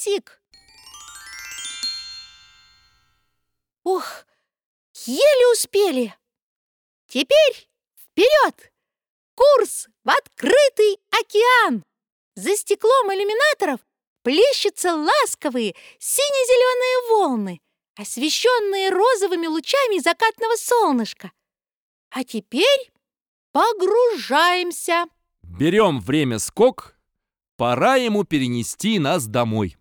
Карасик! Ух, еле успели! Теперь вперед! Курс в открытый океан! За стеклом иллюминаторов плещутся ласковые сине-зеленые волны, освещенные розовыми лучами закатного солнышка. А теперь погружаемся. Берем время скок, пора ему перенести нас домой.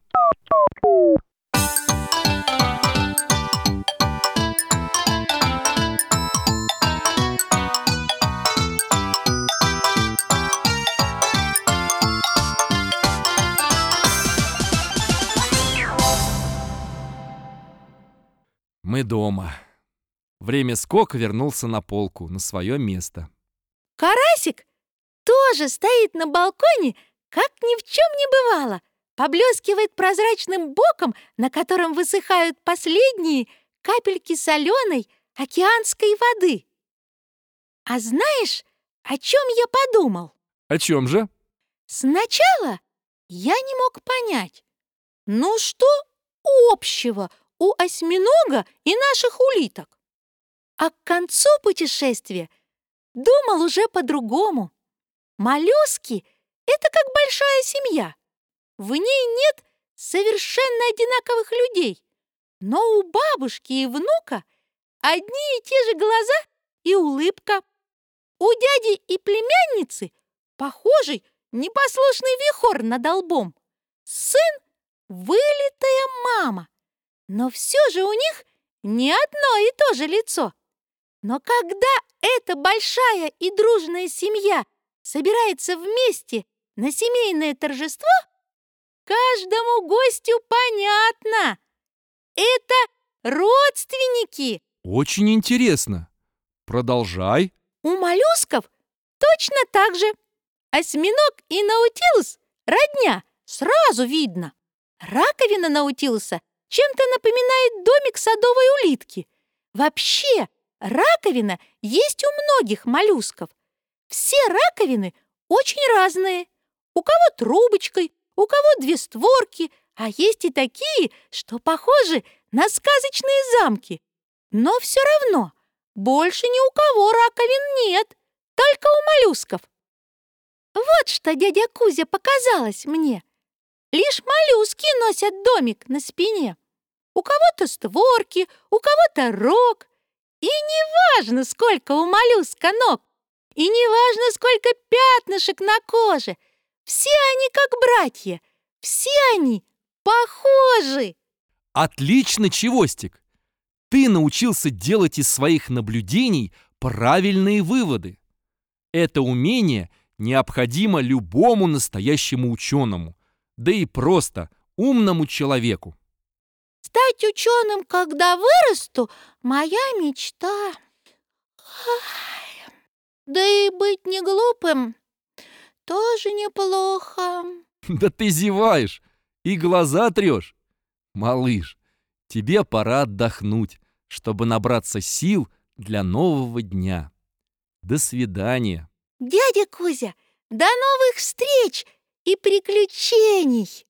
Мы дома. Время скок вернулся на полку, на свое место. Карасик тоже стоит на балконе, как ни в чем не бывало, поблескивает прозрачным боком, на котором высыхают последние капельки соленой океанской воды. А знаешь, о чем я подумал? О чем же? Сначала я не мог понять, ну что общего у осьминога и наших улиток. А к концу путешествия думал уже по-другому. Моллюски — это как большая семья. В ней нет совершенно одинаковых людей, но у бабушки и внука одни и те же глаза и улыбка. У дяди и племянницы похожий непослушный вихор над лбом. Сын — мама. Но все же у них не одно и то же лицо. Но когда эта большая и дружная семья собирается вместе на семейное торжество, каждому гостю понятно. Это родственники. Очень интересно. Продолжай. У моллюсков точно так же. Осьминог и наутилус – родня, сразу видно. Раковина наутилуса чем-то напоминает домик садовой улитки. Вообще, раковина есть у многих моллюсков. Все раковины очень разные. У кого трубочкой, у кого две створки, а есть и такие, что похожи на сказочные замки. Но все равно больше ни у кого раковин нет, только у моллюсков. Вот что дядя Кузя показалось мне. Лишь моллюски носят домик на спине. У кого-то створки, у кого-то рог. И не важно, сколько у моллюска ног, и не важно, сколько пятнышек на коже. Все они как братья, все они похожи. Отлично, Чевостик! Ты научился делать из своих наблюдений правильные выводы. Это умение необходимо любому настоящему ученому да и просто умному человеку. Стать ученым, когда вырасту, моя мечта. Да и быть не глупым тоже неплохо. Да ты зеваешь и глаза трешь. Малыш, тебе пора отдохнуть, чтобы набраться сил для нового дня. До свидания. Дядя Кузя, до новых встреч! и приключений.